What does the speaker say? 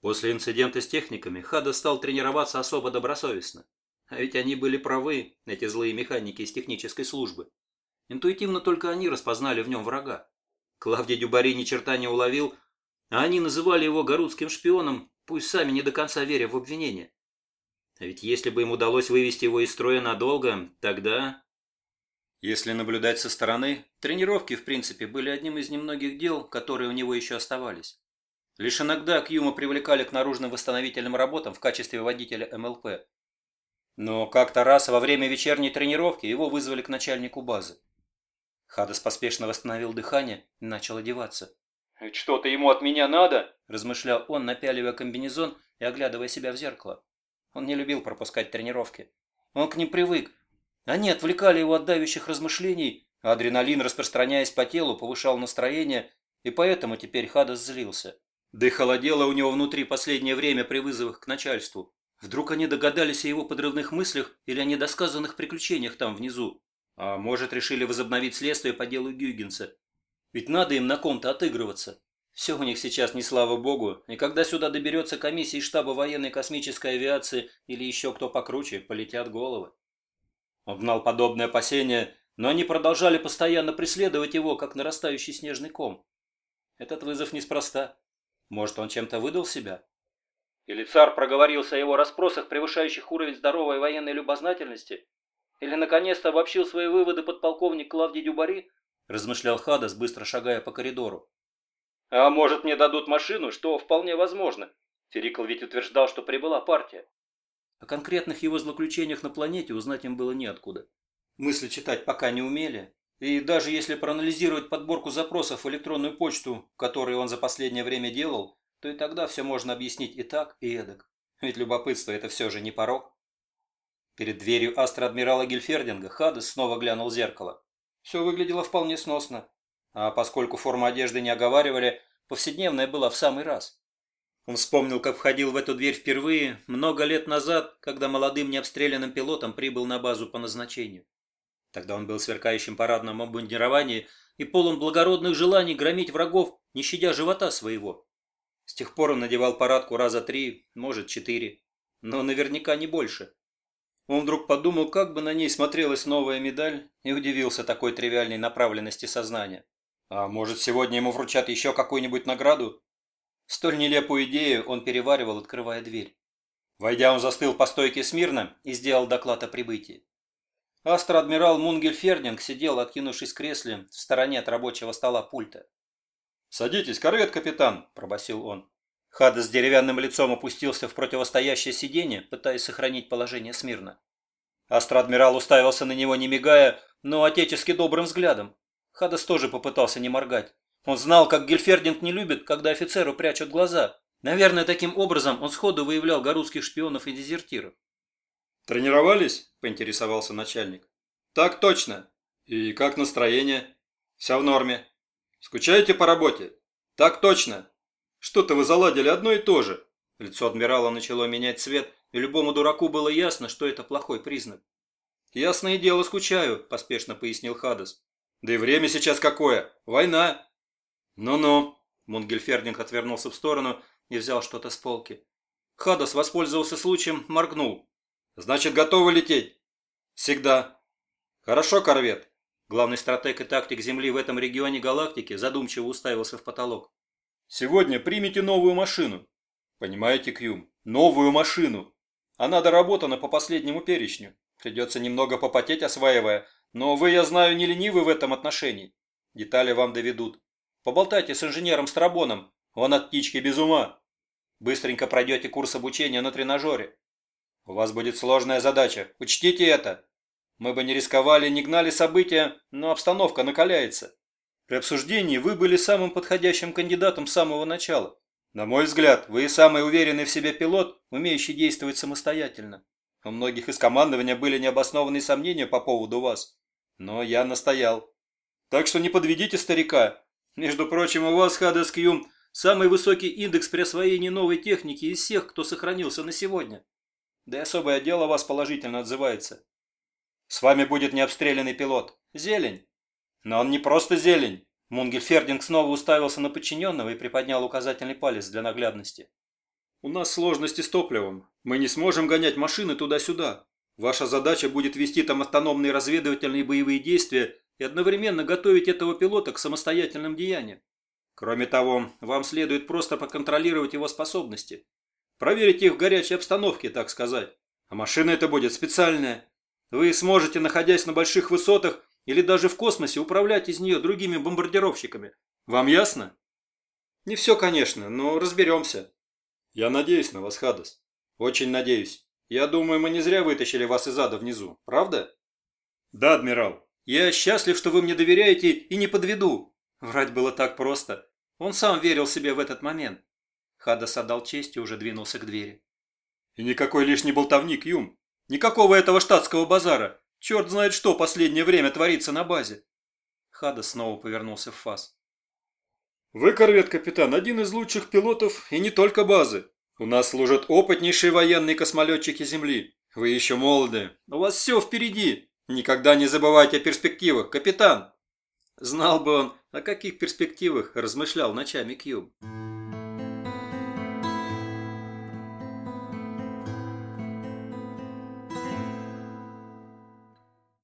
После инцидента с техниками Хада стал тренироваться особо добросовестно. А ведь они были правы, эти злые механики из технической службы. Интуитивно только они распознали в нем врага. Клавдий Дюбари ни черта не уловил, а они называли его городским шпионом, пусть сами не до конца веря в обвинение. А ведь если бы им удалось вывести его из строя надолго, тогда... Если наблюдать со стороны, тренировки, в принципе, были одним из немногих дел, которые у него еще оставались. Лишь иногда Кьюма привлекали к наружным восстановительным работам в качестве водителя МЛП. Но как-то раз во время вечерней тренировки его вызвали к начальнику базы. Хадас поспешно восстановил дыхание и начал одеваться. «Что-то ему от меня надо?» – размышлял он, напяливая комбинезон и оглядывая себя в зеркало. Он не любил пропускать тренировки. Он к ним привык. Они отвлекали его от давящих размышлений, а адреналин, распространяясь по телу, повышал настроение, и поэтому теперь Хадас злился. Да и холодело у него внутри последнее время при вызовах к начальству. Вдруг они догадались о его подрывных мыслях или о недосказанных приключениях там внизу. А может, решили возобновить следствие по делу Гюйгенса. Ведь надо им на ком-то отыгрываться. Все у них сейчас не слава богу, и когда сюда доберется комиссия штаба военной космической авиации или еще кто покруче, полетят головы. Он гнал подобные опасения, но они продолжали постоянно преследовать его, как нарастающий снежный ком. Этот вызов неспроста. Может, он чем-то выдал себя? Или царь проговорился о его расспросах, превышающих уровень здоровой военной любознательности? Или, наконец-то, обобщил свои выводы подполковник Клавдий Дюбари? Размышлял Хадас, быстро шагая по коридору. А может, мне дадут машину, что вполне возможно. Ферикл ведь утверждал, что прибыла партия. О конкретных его злоключениях на планете узнать им было неоткуда. Мысли читать пока не умели. И даже если проанализировать подборку запросов в электронную почту, которую он за последнее время делал, то и тогда все можно объяснить и так, и эдак. Ведь любопытство – это все же не порог. Перед дверью астро-адмирала Гильфердинга Хадес снова глянул в зеркало. Все выглядело вполне сносно. А поскольку форму одежды не оговаривали, повседневная была в самый раз. Он вспомнил, как входил в эту дверь впервые, много лет назад, когда молодым необстрелянным пилотом прибыл на базу по назначению. Тогда он был в сверкающем парадном обмундировании и полон благородных желаний громить врагов, не щадя живота своего. С тех пор он надевал парадку раза три, может, четыре, но наверняка не больше. Он вдруг подумал, как бы на ней смотрелась новая медаль, и удивился такой тривиальной направленности сознания. А может, сегодня ему вручат еще какую-нибудь награду? Столь нелепую идею он переваривал, открывая дверь. Войдя, он застыл по стойке смирно и сделал доклад о прибытии. Астро-адмирал Мунгель Фердинг сидел, откинувшись в кресле, в стороне от рабочего стола пульта. «Садитесь, корвет, капитан!» – пробасил он. Хада с деревянным лицом опустился в противостоящее сиденье, пытаясь сохранить положение смирно. Астро-адмирал уставился на него, не мигая, но отечески добрым взглядом. Хадас тоже попытался не моргать. Он знал, как Гельфердинг не любит, когда офицеру прячут глаза. Наверное, таким образом он сходу выявлял городских шпионов и дезертиров. «Тренировались?» – поинтересовался начальник. «Так точно. И как настроение?» «Все в норме». «Скучаете по работе?» «Так точно. Что-то вы заладили одно и то же». Лицо адмирала начало менять цвет, и любому дураку было ясно, что это плохой признак. «Ясное дело, скучаю», – поспешно пояснил Хадас. Да и время сейчас какое? Война. Ну-ну. Мунгельфердинг отвернулся в сторону и взял что-то с полки. Хадас воспользовался случаем, моргнул. Значит, готовы лететь? Всегда. Хорошо, корвет. Главный стратег и тактик Земли в этом регионе галактики задумчиво уставился в потолок. Сегодня примите новую машину. Понимаете, Кьюм? Новую машину. Она доработана по последнему перечню. Придется немного попотеть, осваивая, но вы, я знаю, не ленивы в этом отношении. Детали вам доведут. Поболтайте с инженером Страбоном, он от птички без ума. Быстренько пройдете курс обучения на тренажере. У вас будет сложная задача, учтите это. Мы бы не рисковали, не гнали события, но обстановка накаляется. При обсуждении вы были самым подходящим кандидатом с самого начала. На мой взгляд, вы самый уверенный в себе пилот, умеющий действовать самостоятельно. У многих из командования были необоснованные сомнения по поводу вас. Но я настоял. Так что не подведите старика. Между прочим, у вас, Хадес Кьюм, самый высокий индекс при освоении новой техники из всех, кто сохранился на сегодня. Да и особый отдел о вас положительно отзывается. С вами будет необстрелянный пилот. Зелень. Но он не просто зелень. Мунгельфердинг снова уставился на подчиненного и приподнял указательный палец для наглядности. У нас сложности с топливом. Мы не сможем гонять машины туда-сюда. Ваша задача будет вести там автономные разведывательные боевые действия и одновременно готовить этого пилота к самостоятельным деяниям. Кроме того, вам следует просто поконтролировать его способности. Проверить их в горячей обстановке, так сказать. А машина эта будет специальная. Вы сможете, находясь на больших высотах или даже в космосе, управлять из нее другими бомбардировщиками. Вам ясно? Не все, конечно, но разберемся. Я надеюсь на вас, Хадас. Очень надеюсь. Я думаю, мы не зря вытащили вас из ада внизу, правда? Да, адмирал. Я счастлив, что вы мне доверяете и не подведу. Врать было так просто. Он сам верил себе в этот момент. Хадас отдал честь и уже двинулся к двери. И никакой лишний болтовник, Юм. Никакого этого штатского базара. Черт знает, что последнее время творится на базе. Хадас снова повернулся в фас. Вы, корвет-капитан, один из лучших пилотов и не только базы. У нас служат опытнейшие военные космолетчики Земли. Вы еще молоды. У вас все впереди. Никогда не забывайте о перспективах, капитан. Знал бы он, о каких перспективах размышлял ночами Кьюб.